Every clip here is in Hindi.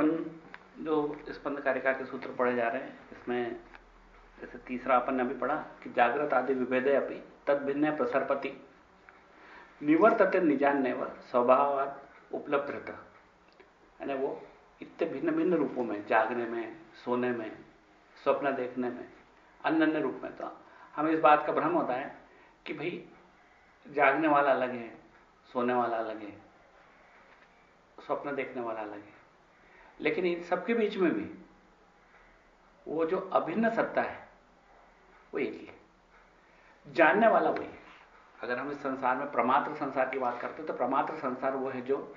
अपन जो स्पंद कारिका के सूत्र पढ़े जा रहे हैं, इसमें जैसे तीसरा अपन ने अभी पढ़ा कि जागृत आदि विभेदे अपनी तद भिन्न प्रसरपति। निवर्तते निजान नेवर स्वभाव उपलब्ध रहता यानी वो इतने भिन्न भिन्न रूपों में, जागने में, सोने में, स्वप्न देखने में अन्य अन्य रूप में। तो हमें इस बात का भ्रम होता है कि भाई, जागने वाला अलग है, सोने वाला अलग है, स्वप्न देखने वाला अलग है। लेकिन इन सबके बीच में भी वो जो अभिन्न सत्ता है, वो एक ही है। जानने वाला वही है। अगर हम इस संसार में प्रमात्र संसार की बात करते हैं तो प्रमात्र संसार वो है जो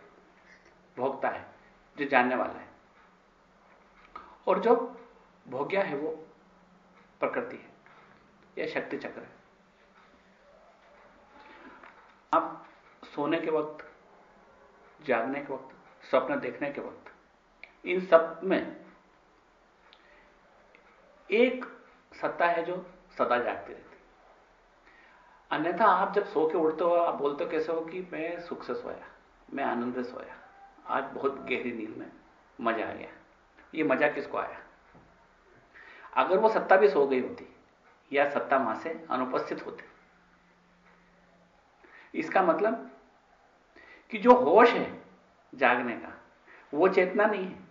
भोगता है, जो जानने वाला है। और जो भोग्या है, वो प्रकृति है। या शक्ति चक्र है। आप सोने के वक्त, जागने के वक्त, स्वप्न देखने के वक्त इन सब में एक सत्ता है जो सदा जागती रहती अन्यथा आप जब सो के उठते हो, आप बोलते हो कैसे हो कि मैं सुख से सोया, मैं आनंद से सोया। आज बहुत गहरी नींद में मज़ा आ गया। ये मज़ा किसको आया? अगर वो सत्ता भी सो गई होती या सत्ता माँ से अनुपस्थित होती। इसका मतलब कि जो होश है जागने का, वो चेतना नहीं है।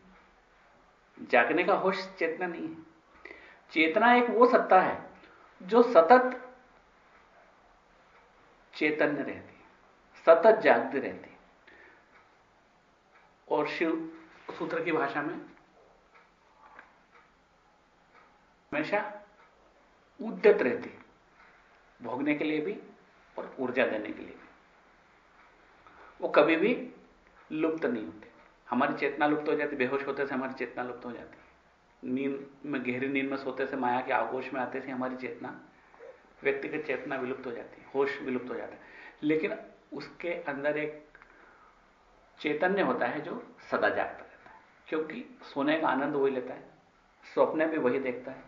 जागने का होश चेतना नहीं है। चेतना एक वो सत्ता है जो सतत चैतन्य रहती सतत जागती रहती और शिव सूत्र की भाषा में हमेशा उद्यत रहती भोगने के लिए भी और ऊर्जा देने के लिए भी। वो कभी भी लुप्त नहीं होते। हमारी चेतना लुप्त हो जाती, बेहोश होते से हमारी चेतना लुप्त हो जाती। नींद में, गहरी नींद में सोते से माया के आगोश में आते से हमारी चेतना, व्यक्तिगत चेतना विलुप्त हो जाती है होश विलुप्त हो जाता। है लेकिन उसके अंदर एक चैतन्य होता है जो सदा जागता रहता है। क्योंकि सोने का आनंद वही लेता है, स्वप्न भी वही देखता है।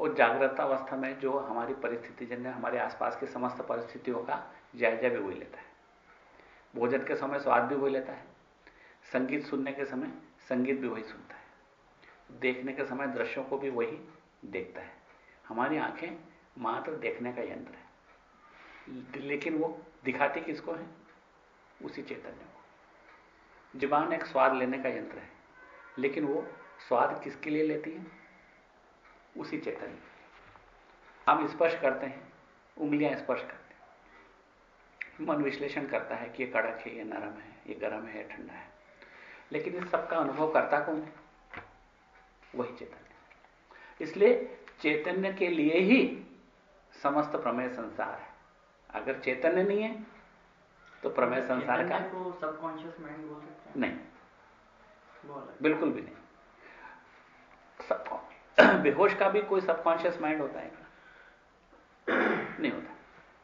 और जागृत अवस्था में जो हमारी परिस्थिति जन्य हमारे आसपास के समस्त परिस्थितियों का जायजा भी वही लेता है। भोजन के समय स्वाद भी वही लेता है। संगीत सुनने के समय संगीत भी वही सुनता है। देखने के समय दृश्यों को भी वही देखता है। हमारी आँखें मात्र देखने का यंत्र है। लेकिन वो दिखाती किसको है? उसी चैतन्य को। ज़ुबान एक स्वाद लेने का यंत्र है, लेकिन वो स्वाद किसके लिए लेती है? उसी चैतन्य हम स्पर्श करते हैं, उंगलियाँ स्पर्श करते हैं। मन विश्लेषण करता है कि ये कड़क है, ये नरम है, ये गर्म है ठंडा है। लेकिन इस सबका अनुभव करता कौन है? वही चैतन्य इसलिए चैतन्य के लिए ही समस्त प्रमेय संसार है। अगर चैतन्य नहीं है तो प्रमेय संसार का सबकॉन्शियस माइंड बोल सकते हैं? नहीं। बिल्कुल भी नहीं। सब बेहोश का भी कोई सबकॉन्शियस माइंड होता है नहीं होता।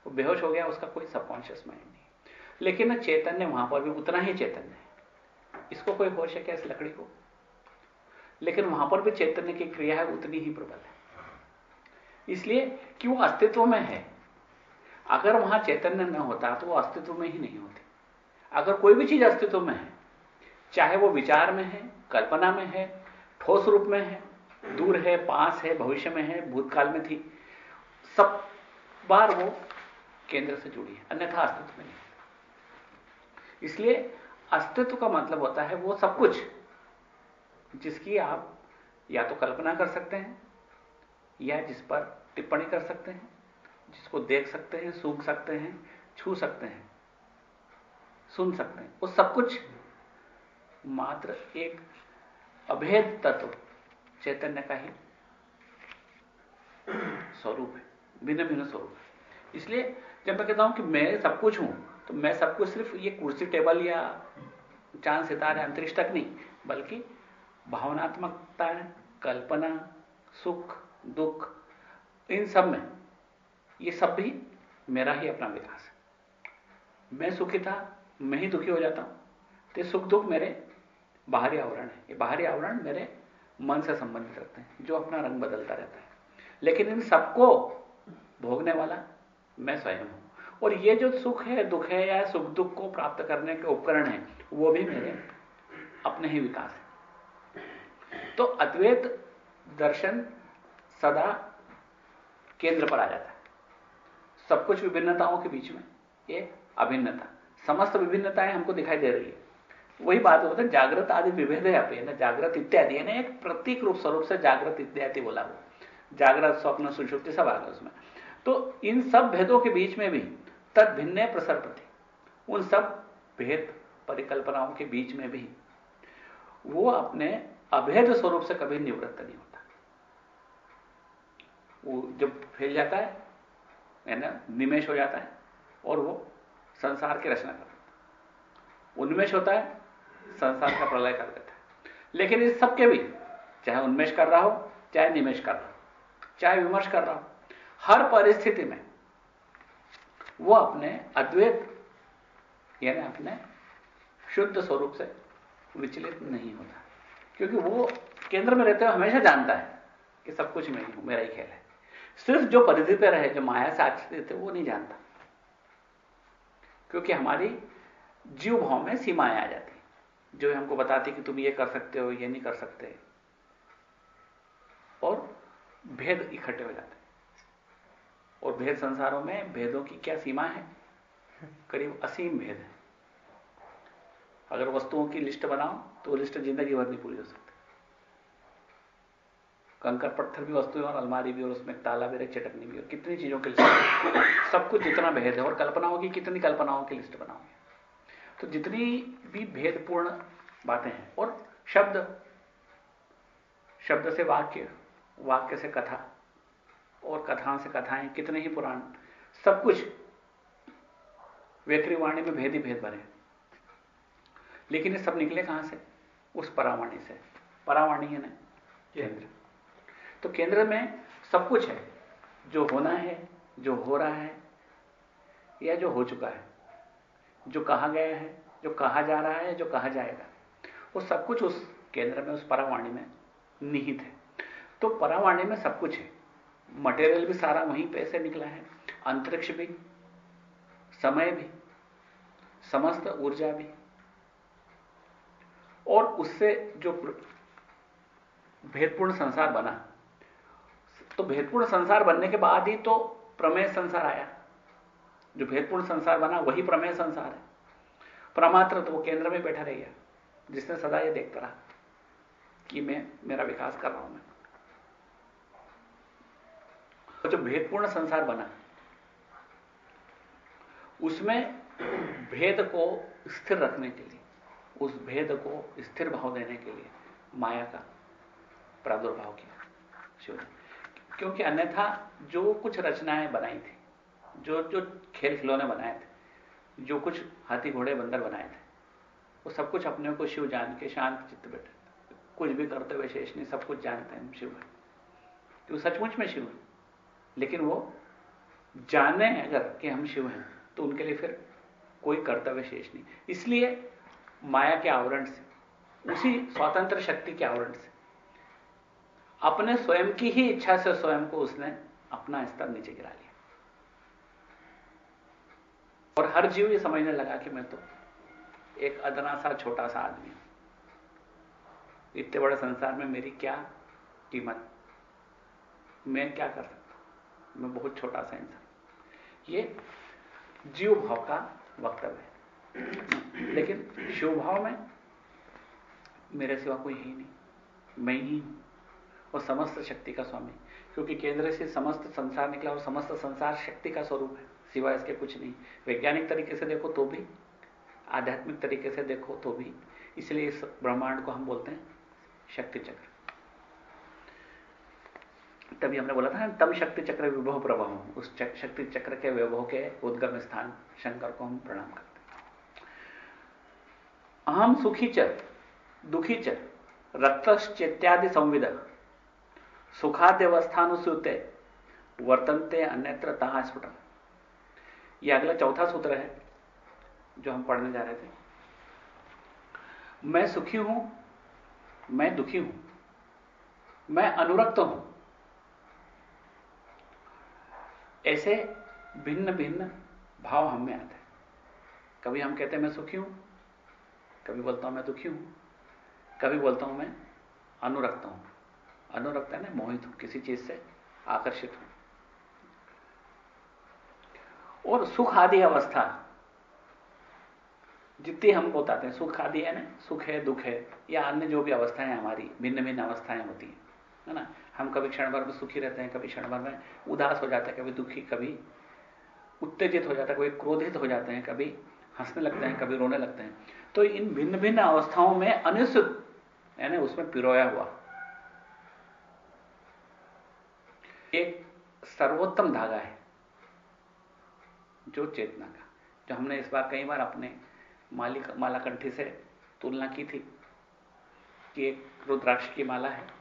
वो बेहोश हो गया उसका कोई सबकॉन्शियस माइंड नहीं। लेकिन चैतन्य वहाँ पर भी उतना ही चैतन्य है। इसको कोई होश है क्या इस लकड़ी को? लेकिन वहाँ पर भी चैतन्य की क्रिया है, उतनी ही प्रबल है। इसलिए कि वो अस्तित्व में है? अगर वहाँ चैतन्य न होता तो वो अस्तित्व में ही नहीं होती। अगर कोई भी चीज़ अस्तित्व में है, चाहे वो विचार में है, कल्पना में है, ठोस रूप में है, दूर है, पास है, भविष्य में है, भूतकाल में थी, सब बार वो केंद्र से जुड़ी है, अन्यथा अस्तित्व में नहीं इसलिए अस्तित्व का मतलब होता है वो सब कुछ, जिसकी आप या तो कल्पना कर सकते हैं, या जिस पर टिप्पणी कर सकते हैं, जिसको देख सकते हैं सूख सकते हैं, छू सकते हैं, सुन सकते हैं। वो सब कुछ मात्र एक अभेद तत्व चैतन्य का ही स्वरूप है भिन्न भिन्न स्वरूप इसलिए जब मैं कहता हूँ कि मैं सब कुछ हूँ तो मैं सबको सिर्फ़ ये कुर्सी, टेबल या चाँद, सितारे, अंतरिक्ष तक नहीं, बल्कि भावनात्मकता, कल्पना, सुख, दुख, इन सब में ये सब भी मेरा ही अपना विकास है। मैं सुखी था, मैं ही दुखी हो जाता हूँ तो सुख, दुख मेरे बाहरी आवरण है। ये बाहरी आवरण मेरे मन से संबंधित रखते हैं, जो अपना रंग बदलता रहता है। लेकिन इन सबको भोगने वाला मैं स्वयं हूँ। और ये जो सुख है, दुख है या सुख दुख को प्राप्त करने के उपकरण है, वो भी मेरे अपने ही विकास है। तो अद्वैत दर्शन सदा केंद्र पर आ जाता है। सब कुछ विभिन्नताओं के बीच में एक अभिन्नता। समस्त विभिन्नताएँ हमको दिखाई दे रही है। वही बात होता है, जागृत आदि विभेद है ना जागृत इत्यादि है ना एक प्रतीक रूप स्वरूप से जागृत इत्यादि बोला वो। जागृत, स्वप्न, सुषुप्ति, सब आ गया उसमें। तो इन सब भेदों के बीच में भी तद भिन्न प्रसर प्रति। उन सब भेद परिकल्पनाओं के बीच में भी वो अपने अभेद स्वरूप से कभी निवृत्त नहीं होता। वो जब फैल जाता है है ना, निमेश हो जाता है और वो संसार की रचना करता उन्मेष होता है, संसार का प्रलय कर देता है। लेकिन इस सबके भी, चाहे उन्मेष कर रहा हो, चाहे निमेश कर रहा हो, चाहे विमर्श कर रहा हो, हर परिस्थिति में वो अपने अद्वैत, यानी अपने शुद्ध स्वरूप से विचलित नहीं होता। क्योंकि वो केंद्र में रहते हुए हमेशा जानता है कि सब कुछ मैं हूँ मेरा ही खेल है। सिर्फ़ जो परिधि पर रहे, जो माया से आच्छादित थे वो नहीं जानता। क्योंकि हमारी जीव भाव में सीमाएँ आ जाती जो हमको बताती कि तुम ये कर सकते हो, ये नहीं कर सकते। और भेद इकट्ठे हो जाते और भेद संसारों में भेदों की क्या सीमा है? करीब असीम भेद है। अगर वस्तुओं की लिस्ट बनाओ तो लिस्ट ज़िंदगी भर नहीं पूरी हो सकती। कंकर पत्थर भी वस्तु और अलमारी भी और उसमें ताला भी रहे चटकनी भी और कितनी चीज़ों की लिस्ट सब कुछ जितना भेद है और कल्पनाओं की कितनी कल्पनाओं की लिस्ट बनाओगे तो जितनी भी भेदपूर्ण बातें हैं और शब्द शब्द से वाक्य वाक्य से कथा और कथाओं से कथाएँ, कितने ही पुराण, सब कुछ वाणी में भेद ही भेद भरे लेकिन ये सब निकले कहाँ से? उस परावाणी से। परावाणी है ना केंद्र। तो केंद्र में सब कुछ है। जो होना है, जो हो रहा है, या जो हो चुका है। जो कहा गया है, जो कहा जा रहा है, जो कहा जाएगा। वो सब कुछ उस केंद्र में, उस परावाणी में निहित है। तो परावाणी में सब कुछ है। मटेरियल भी सारा वहीं पे से निकला है। अंतरिक्ष भी, समय भी, समस्त ऊर्जा भी। और उससे जो भेदपूर्ण संसार बना। तो भेदपूर्ण संसार बनने के बाद ही तो प्रमेय संसार आया। जो भेदपूर्ण संसार बना, वही प्रमेय संसार है। प्रमात्र तो वो केंद्र में बैठा रह गया, जिसने सदा ये देखता रहा कि मैं, मेरा विकास कर रहा हूँ मैं। जो भेदपूर्ण संसार बना, उसमें भेद को स्थिर रखने के लिए, उस भेद को स्थिर भाव देने के लिए माया का प्रादुर्भाव किया शिव ने क्योंकि अन्यथा जो कुछ रचनाएँ बनाई थी, जो जो खेल खिलौने बनाए थे, जो कुछ हाथी घोड़े बंदर बनाए थे, वो सब कुछ अपने को शिव जान के शांत चित्त बैठे कुछ भी करते हुए शेष नहीं, सब कुछ जानते हैं शिव है। तो सचमुच में शिव है। लेकिन वो जाने अगर कि हम शिव हैं तो उनके लिए फिर कोई कर्तव्य शेष नहीं। इसलिए माया के आवरण से, उसी स्वतंत्र शक्ति के आवरण से, अपने स्वयं की ही इच्छा से स्वयं को उसने अपना स्तर नीचे गिरा लिया। और हर जीव ये समझने लगा कि मैं तो एक अदना सा, छोटा सा आदमी हूँ। इतने बड़े संसार में मेरी क्या कीमत? मैं क्या कर सकता मैं बहुत छोटा सा इंसान। ये जीव भाव का वक्तव्य है। लेकिन शिव भाव में मेरे सिवा कोई है नहीं। मैं ही हूँ और समस्त शक्ति का स्वामी। क्योंकि केंद्र से समस्त संसार निकला और समस्त संसार शक्ति का स्वरूप है। सिवा इसके कुछ नहीं। वैज्ञानिक तरीके से देखो तो भी, आध्यात्मिक तरीके से देखो तो भी। इसलिए इस ब्रह्मांड को हम बोलते हैं शक्ति चक्र। तभी हमने बोला था तम शक्ति चक्र विभव प्रभव उस शक्ति चक्र के विभव के उद्गम स्थान शंकर को हम प्रणाम करते अहम सुखी चर, दुखी चर, रक्तश्चेत्यादि संविद सुखाद्यवस्थानुसूते वर्तनते अन्यत्र तहा स्फुटन यह अगला चौथा सूत्र है, जो हम पढ़ने जा रहे थे। मैं सुखी हूँ, मैं दुखी हूँ, मैं अनुरक्त हूँ ऐसे भिन्न भिन्न भाव हम में आते हैं। कभी हम कहते हैं, मैं सुखी हूँ। कभी बोलता हूँ, मैं दुखी हूँ। कभी बोलता हूँ, मैं अनुरक्त हूँ। अनुरक्त है ना मोहित हूँ, किसी चीज़ से आकर्षित हूँ। और सुख आदि अवस्था, जितनी हम बताते हैं, सुख आदि है ना सुख है, दुख है, या अन्य जो भी अवस्थाएँ हमारी भिन्न भिन्न अवस्थाएँ होती हैं है ना? हम कभी क्षण भर में सुखी रहते हैं, कभी क्षण भर में उदास हो जाते हैं, कभी दुखी, कभी उत्तेजित हो जाता है, कभी क्रोधित हो जाते हैं, कभी हंसने लगते हैं, कभी रोने लगते हैं। तो इन भिन्न भिन्न अवस्थाओं में अनिश्चित, यानी उसमें पिरोया हुआ। एक सर्वोत्तम धागा है, जो चेतना का। जो हमने इस बार कई बार अपने मालिक, मालाकंठी से तुलना की थी कि एक रुद्राक्ष की माला है।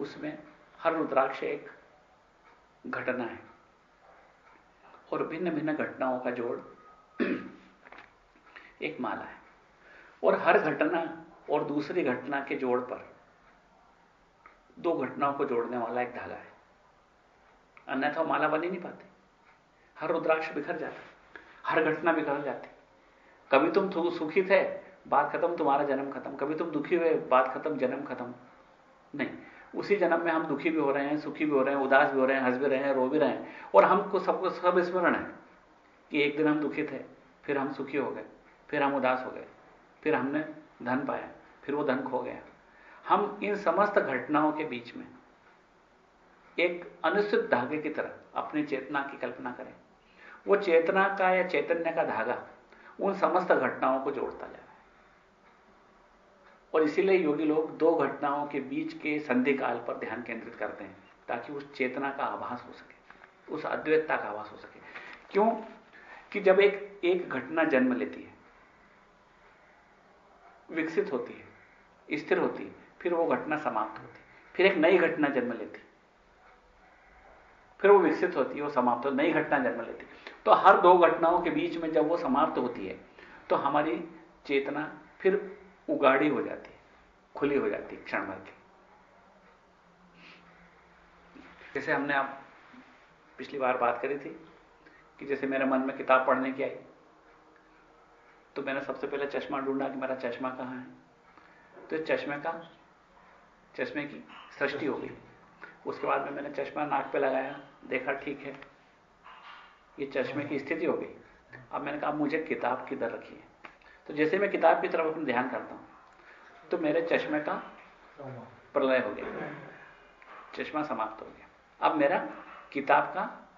उसमें हर रुद्राक्ष एक घटना है। और भिन्न भिन्न घटनाओं का जोड़ एक माला है। और हर घटना और दूसरी घटना के जोड़ पर दो घटनाओं को जोड़ने वाला एक धागा है। अन्यथा माला बन ही नहीं पाती। हर रुद्राक्ष बिखर जाता हर घटना बिखर जाती कभी तुम सुखी थे, बात खत्म, तुम्हारा जन्म खत्म। कभी तुम दुखी हुए, बात खत्म, जन्म खत्म। नहीं। उसी जन्म में हम दुखी भी हो रहे हैं, सुखी भी हो रहे हैं, उदास भी हो रहे हैं, हंस भी रहे हैं, रो भी रहे हैं और हमको सबको सब स्मरण है कि एक दिन हम दुखी थे, फिर हम सुखी हो गए, फिर हम उदास हो गए, फिर हमने धन पाया, फिर वो धन खो गया। हम इन समस्त घटनाओं के बीच में एक अनिश्चित धागे की तरह अपनी चेतना की कल्पना करें। वो चेतना का या चैतन्य का धागा उन समस्त घटनाओं को जोड़ता जा रहा है। और इसीलिए योगी लोग दो घटनाओं के बीच के संधि काल पर ध्यान केंद्रित करते हैं, ताकि उस चेतना का आभास हो सके, उस अद्वैतता का आभास हो सके। क्यों? कि जब एक एक घटना जन्म लेती है, विकसित होती है, स्थिर होती है, फिर वो घटना समाप्त होती है, फिर एक नई घटना जन्म लेती फिर वो विकसित होती है, वो समाप्त होती नई घटना जन्म लेती तो हर दो घटनाओं के बीच में जब वो समाप्त होती है तो हमारी चेतना फिर उगाड़ी हो जाती खुली हो जाती क्षण भर की। जैसे हमने आप पिछली बार बात करी थी कि जैसे मेरे मन में किताब पढ़ने की आई तो मैंने सबसे पहले चश्मा ढूंढा कि मेरा चश्मा कहाँ है। तो चश्मे का, चश्मे की सृष्टि हो गई। उसके बाद में मैंने चश्मा नाक पे लगाया, देखा ठीक है, ये चश्मे की स्थिति हो गई। अब मैंने कहा, मुझे किताब किधर रखी है? तो जैसे मैं किताब की तरफ़ अपना ध्यान करता हूँ तो मेरे चश्मे का प्रलय हो गया। चश्मा समाप्त हो गया। अब मेरा किताब का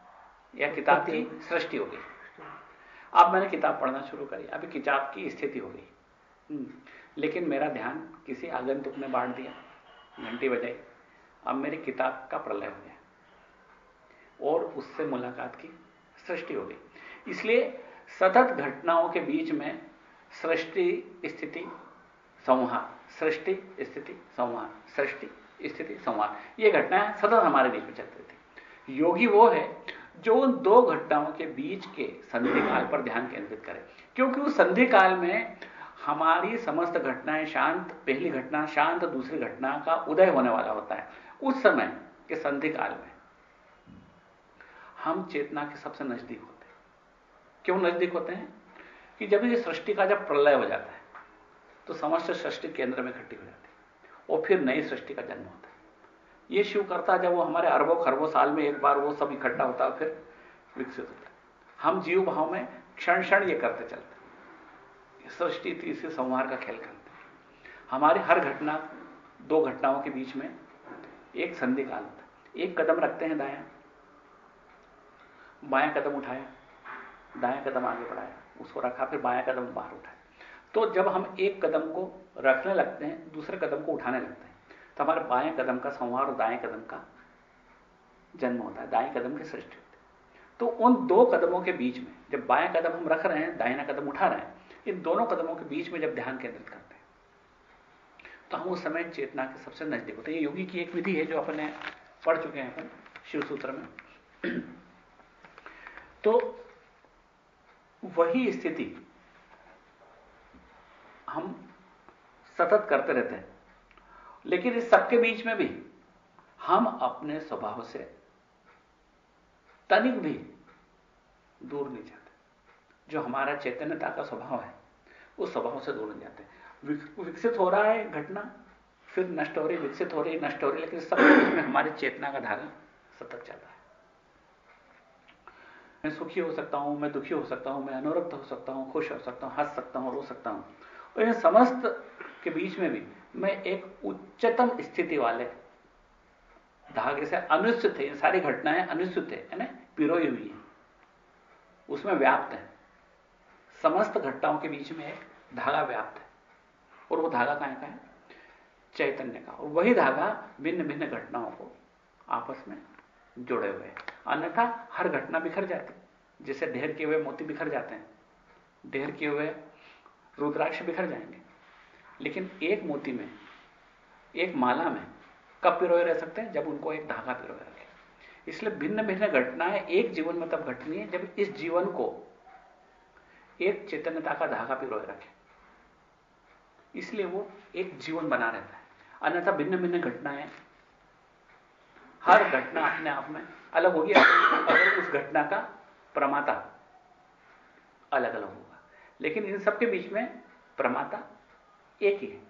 या किताब की सृष्टि हो गई। अब मैंने किताब पढ़ना शुरू करी। अभी किताब की स्थिति हो गई। हम्म, लेकिन मेरा ध्यान किसी आगंतुक ने बांट दिया घंटी बजाई। अब मेरी किताब का प्रलय हो गया। और उससे मुलाकात की सृष्टि हो गई। इसलिए सतत घटनाओं के बीच में सृष्टि, स्थिति, संहार। सृष्टि, स्थिति, संहार। सृष्टि, स्थिति, संहार। ये घटनाएँ सतत हमारे बीच में चलती थी योगी वो है जो उन दो घटनाओं के बीच के संधि काल पर ध्यान केंद्रित करे। क्योंकि उस संधि काल में हमारी समस्त घटनाएँ शांत, पहली घटना शांत, दूसरी घटना का उदय होने वाला होता है। उस समय के संधि काल में हम चेतना के सबसे नज़दीक होते हैं। क्यों नज़दीक होते हैं? कि जब ये सृष्टि का जब प्रलय हो जाता है तो समस्त सृष्टि केंद्र में इकट्ठी हो जाती है, और फिर नई सृष्टि का जन्म होता है। ये शिव करता जब वो हमारे अरबों खरबों साल में एक बार वो सब इकट्ठा होता है फिर विकसित होता है। हम जीव भाव में क्षण क्षण ये करते चलते सृष्टि तीसरे संहार का खेल करते हमारी हर घटना, दो घटनाओं के बीच में एक संधि काल होता एक कदम रखते हैं दाया, बाया कदम उठाया दाया कदम आगे बढ़ाया उसको रखा, फिर बाया कदम बाहर उठाया तो जब हम एक कदम को रखने लगते हैं, दूसरे कदम को उठाने लगते हैं तो हमारे बाएँ कदम का संवार और दाएँ कदम का जन्म होता है, दाएँ कदम की सृष्टि होती है। तो उन दो कदमों के बीच में, जब बाएँ कदम हम रख रहे हैं, दाहिना कदम उठा रहे हैं, इन दोनों कदमों के बीच में जब ध्यान केंद्रित करते हैं तो हम उस समय चेतना के सबसे नज़दीक होते हैं। योगी की एक विधि है, जो अपने पढ़ चुके हैं अपन शिव सूत्र में। तो वही स्थिति हम सतत करते रहते हैं। लेकिन इस सबके बीच में भी हम अपने स्वभाव से तनिक भी दूर नहीं जाते। जो हमारा चैतन्यता का स्वभाव है, उस स्वभाव से दूर नहीं जाते। विकसित हो रहा है घटना, फिर नष्ट हो रही, विकसित हो रही, नष्ट हो रही, लेकिन सब में हमारी चेतना का धागा सतत चल रहा है। मैं सुखी हो सकता हूँ, मैं दुखी हो सकता हूँ, मैं अनुरक्त हो सकता हूँ, खुश हो सकता हूँ, हंस सकता हूँ, रो सकता हूँ। और इन समस्त के बीच में भी मैं एक उच्चतम स्थिति वाले धागे से अनुचित है सारी घटनाएँ अनुचित है ना? पिरोई हुई है। उसमें व्याप्त है। समस्त घटनाओं के बीच में एक धागा व्याप्त है। और वो धागा कहाँ का है? चैतन्य का। और वही धागा भिन्न भिन्न घटनाओं को आपस में जुड़े हुए हैं। अन्यथा हर घटना बिखर जाती, जैसे ढेर किए हुए मोती बिखर जाते हैं। ढेर किए हुए रुद्राक्ष बिखर जाएँगे। लेकिन एक मोती में, एक माला में कब पिरोए रह सकते हैं, जब उनको एक धागा पिरोए रखे इसलिए भिन्न भिन्न घटनाएँ एक जीवन में तब घटनी है, जब इस जीवन को एक चैतन्यता का धागा पिरोए रखे। इसलिए वो एक जीवन बना रहता है। अन्यथा भिन्न भिन्न घटनाएँ, हर घटना अपने आप में अलग होगी, अगर उस घटना का प्रमाता अलग अलग होगा। लेकिन इन सबके बीच में प्रमाता एक ही है।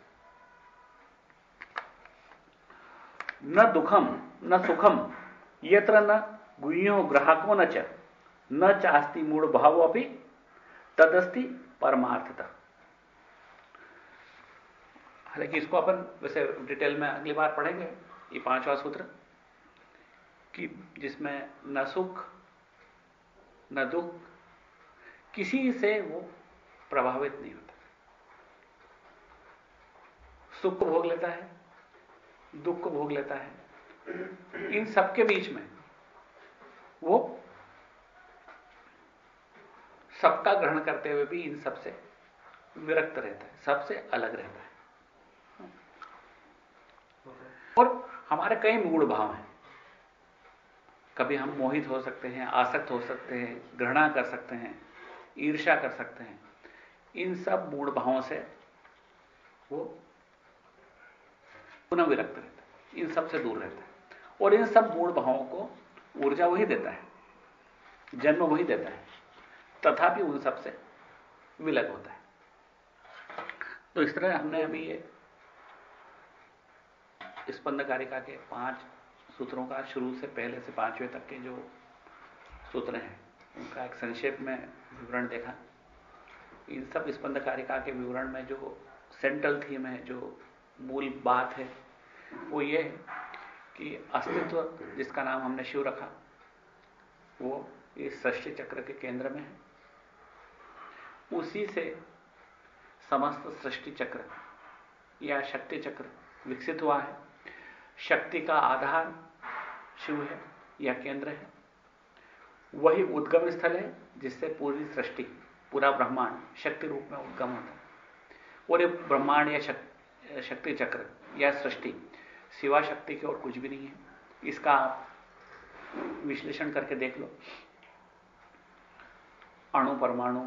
न दुखम, न सुखम, यत्र न गुह्यो ग्राहको न च, न चास्ती मूढ़ भाव अभी तदस्ति परमार्थता। हालाँकि इसको अपन वैसे डिटेल में अगली बार पढ़ेंगे, ये पांचवा सूत्र। कि जिसमें न सुख, न दुख, किसी से वो प्रभावित नहीं होता। सुख को भोग लेता है, दुख को भोग लेता है। इन सबके बीच में वो सबका ग्रहण करते हुए भी इन सबसे विरक्त रहता है, सबसे अलग रहता है। और हमारे कई मूड भाव हैं। कभी हम मोहित हो सकते हैं, आसक्त हो सकते हैं, घृणा कर सकते हैं ईर्षा कर सकते हैं। इन सब मूड भावों से वो पुनः विरक्त रहता है। इन सबसे दूर रहता है। और इन सब मूड भावों को ऊर्जा वही देता है, जन्म वही देता है, तथापि उन सबसे विलग होता है। तो इस तरह हमने अभी ये स्पंद कारिका के पाँच सूत्रों का शुरू से पहले से पाँचवें तक के जो सूत्र हैं, उनका एक संक्षेप में विवरण देखा। इन सब स्पंद कारिका के विवरण में जो सेंट्रल थीम है, जो मूल बात है, वो ये है कि अस्तित्व जिसका नाम हमने शिव रखा, वो इस सृष्टि चक्र के केंद्र में है। उसी से समस्त सृष्टि चक्र या शक्ति चक्र विकसित हुआ है। शक्ति का आधार शिव है, या केंद्र है। वही उद्गम स्थल है, जिससे पूरी सृष्टि, पूरा ब्रह्मांड, शक्ति रूप में उद्गम होता है। और ये ब्रह्मांड या शक्ति चक्र, या सृष्टि सिवा शक्ति की और कुछ भी नहीं है। इसका आप विश्लेषण करके देख लो। अणु परमाणु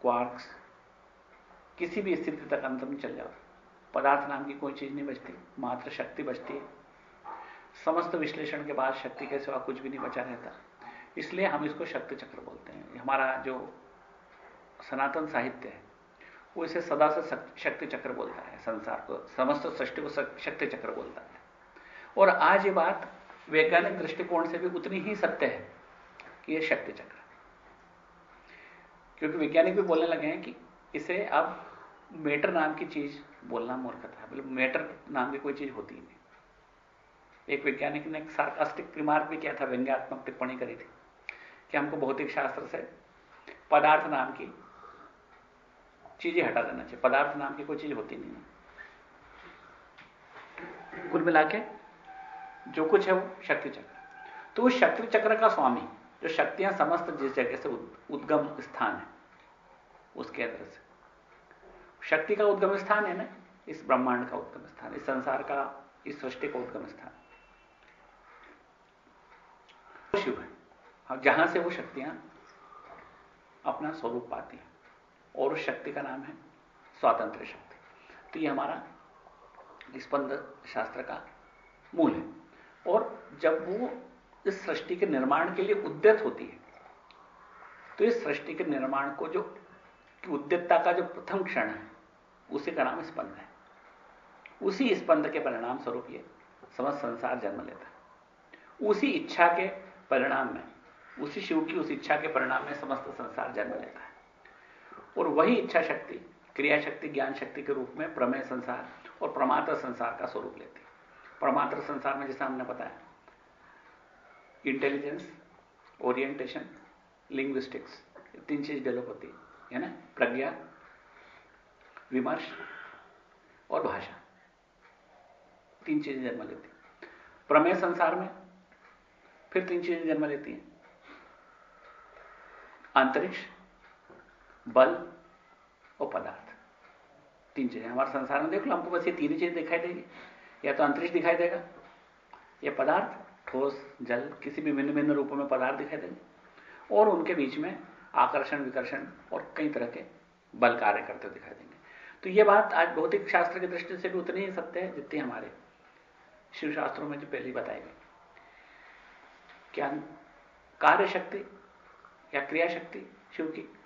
क्वार्क्स किसी भी स्थिति तक अंत में चल जाओ पदार्थ नाम की कोई चीज़ नहीं बचती, मात्र शक्ति बचती है। समस्त विश्लेषण के बाद शक्ति के सिवा कुछ भी नहीं बचा रहता। इसलिए हम इसको शक्ति चक्र बोलते हैं। हमारा जो सनातन साहित्य है, वो इसे सदा से शक्ति चक्र बोलता है। संसार को समस्त सृष्टि को शक्ति चक्र बोलता है। और आज ये बात वैज्ञानिक दृष्टिकोण से भी उतनी ही सत्य है कि यह शक्ति चक्र क्योंकि वैज्ञानिक भी बोलने लगे हैं कि इसे अब मेटर नाम की चीज़ बोलना मूर्खता है। मतलब मेटर नाम की कोई चीज़ होती ही नहीं। एक वैज्ञानिक ने सार्कास्टिक रिमार्क भी किया था, व्यंग्यात्मक टिप्पणी करी थी, कि हमको भौतिक शास्त्र से पदार्थ नाम की चीज़ें हटा देना चाहिए। पदार्थ नाम की कोई चीज़ होती नहीं है। कुल मिला के जो कुछ है वो शक्ति चक्र। तो उस शक्ति चक्र का स्वामी, जो शक्तियाँ समस्त जिस जगह से उद्गम स्थान है, उसके अंदर से। शक्ति का उद्गम स्थान है ना? इस ब्रह्मांड का उद्गम स्थान, इस संसार का, इस सृष्टि का उद्गम स्थान। शिव है। अब जहाँ से वो शक्तियाँ अपना स्वरूप पाती हैं, और उस शक्ति का नाम है स्वातंत्र शक्ति। तो ये हमारा स्पंद शास्त्र का मूल है। और जब वो इस सृष्टि के निर्माण के लिए उद्यत होती है तो इस सृष्टि के निर्माण को जो उद्यतता का जो प्रथम क्षण है, उसी का नाम स्पंद है। उसी स्पंद के परिणाम स्वरूप ये समस्त संसार जन्म लेता है। उसी इच्छा के परिणाम में। उसी शिव की उस इच्छा के परिणाम में समस्त संसार जन्म लेता है। और वही इच्छा शक्ति, क्रिया शक्ति, ज्ञान शक्ति के रूप में प्रमेय संसार और प्रमात्र संसार का स्वरूप लेती है। प्रमात्र संसार में जैसा हमने बताया इंटेलिजेंस ओरिएंटेशन लिंग्विस्टिक्स तीन चीज़ डेवलप होती है ना? प्रज्ञा, विमर्श और भाषा। तीन चीज़ें जन्म लेती प्रमेय संसार में फिर तीन चीज़ें जन्म लेती हैं। अंतरिक्ष, बल और पदार्थ। तीन चीज़ें हमारे संसार में देख लो हमको बस ये तीन चीज़ें दिखाई देगी। या तो अंतरिक्ष दिखाई देगा, या पदार्थ, ठोस, जल, किसी भी भिन्न भिन्न रूपों में पदार्थ दिखाई देंगे। और उनके बीच में आकर्षण, विकर्षण और कई तरह के बल कार्य करते दिखाई देंगे। तो यह बात आज भौतिक शास्त्र की दृष्टि से भी उतनी ही सत्य है जितनी हमारे शिव शास्त्रों में जो पहले बताई गई। क्या कार्य शक्ति या क्रिया शक्ति शिव की,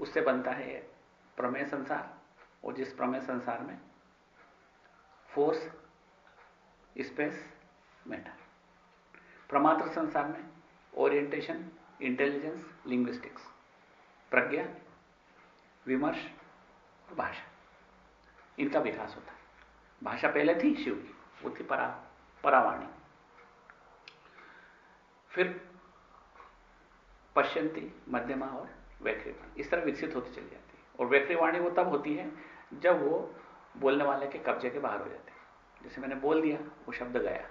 उससे बनता है प्रमेय संसार। और जिस प्रमेय संसार में फोर्स स्पेस मैटर प्रमात्र संसार में ओरिएंटेशन इंटेलिजेंस लिंग्विस्टिक्स प्रज्ञा, विमर्श और भाषा। इनका विकास होता है। भाषा पहले थी शिव की, वो थी परा, परावाणी। फिर पश्यंती, मध्यमा और वैक्रीवाणी। इस तरह विकसित होती चली जाती है। और वैक्रीवाणी वो तब होती है जब वो बोलने वाले के कब्जे के बाहर हो जाते हैं। जैसे मैंने बोल दिया, वो शब्द गया,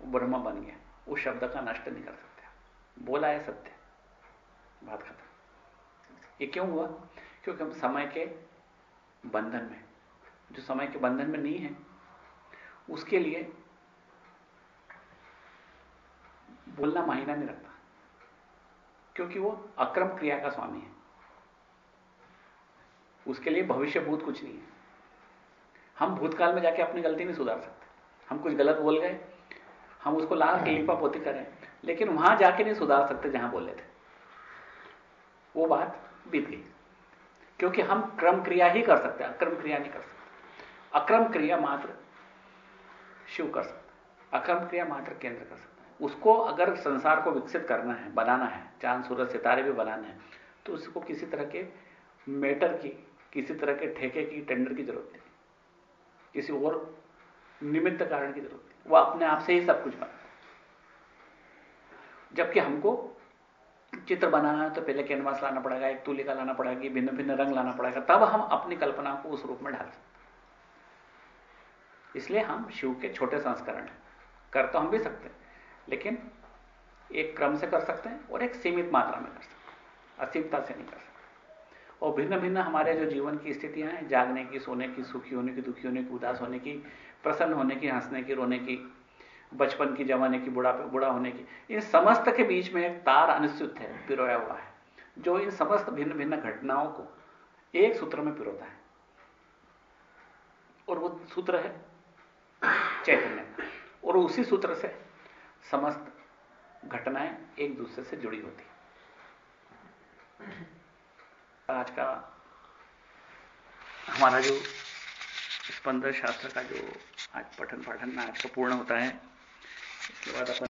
वो ब्रह्म बन गया उस शब्द का नष्ट नहीं कर सकते बोला है सत्य। बात खत्म। ये क्यों हुआ? क्योंकि हम समय के बंधन में, जो समय के बंधन में नहीं है, उसके लिए बोलना मायना नहीं रखता। क्योंकि वो अक्रम क्रिया का स्वामी है। उसके लिए भविष्य भूत कुछ नहीं है। हम भूतकाल में जाके अपनी गलती नहीं सुधार सकते। हम कुछ गलत बोल गए, हम उसको लाल के लिपा पोती करें, लेकिन वहाँ जाके नहीं सुधार सकते जहाँ बोले थे। वो बात बीत गई। क्योंकि हम क्रम क्रिया ही कर सकते अक्रम क्रिया नहीं कर सकते। अक्रम क्रिया मात्र शिव कर सकता अक्रम क्रिया मात्र केंद्र कर सकता उसको अगर संसार को विकसित करना है, बनाना है, चाँद, सूरज, सितारे भी बनाने हैं तो उसको किसी तरह के मेटर की, किसी तरह के ठेके की, टेंडर की ज़रूरत नहीं। किसी और निमित्त कारण की ज़रूरत नहीं। वह अपने आप से ही सब कुछ बना जबकि हमको चित्र बनाना है तो पहले कैनवास लाना पड़ेगा, एक तुलिका लाना पड़ेगी भिन्न भिन्न रंग लाना पड़ेगा, तब हम अपनी कल्पना को उस रूप में ढाल सकते इसलिए हम शिव के छोटे संस्करण कर तो हम भी सकते हैं। लेकिन एक क्रम से कर सकते हैं और एक सीमित मात्रा में कर सकते हैं। असीमता से नहीं कर सकते। और भिन्न भिन्न हमारे जो जीवन की स्थितियाँ हैं, जागने की, सोने की, सुखी होने की, दुखी होने की, उदास होने की, प्रसन्न होने की, हंसने की, रोने की, बचपन की जवानी की बुढ़ा बुढ़ा होने की, इन समस्त के बीच में एक तार अनिश्चित है, पिरोया हुआ है। जो इन समस्त भिन्न भिन्न घटनाओं को एक सूत्र में पिरोता है। और वो सूत्र है चैतन्य। और उसी सूत्र से समस्त घटनाएँ एक दूसरे से जुड़ी होती आज का हमारा जो स्पंदन शास्त्र का जो आज पठन पाठन आज का पूर्ण होता है, इसके बाद अपन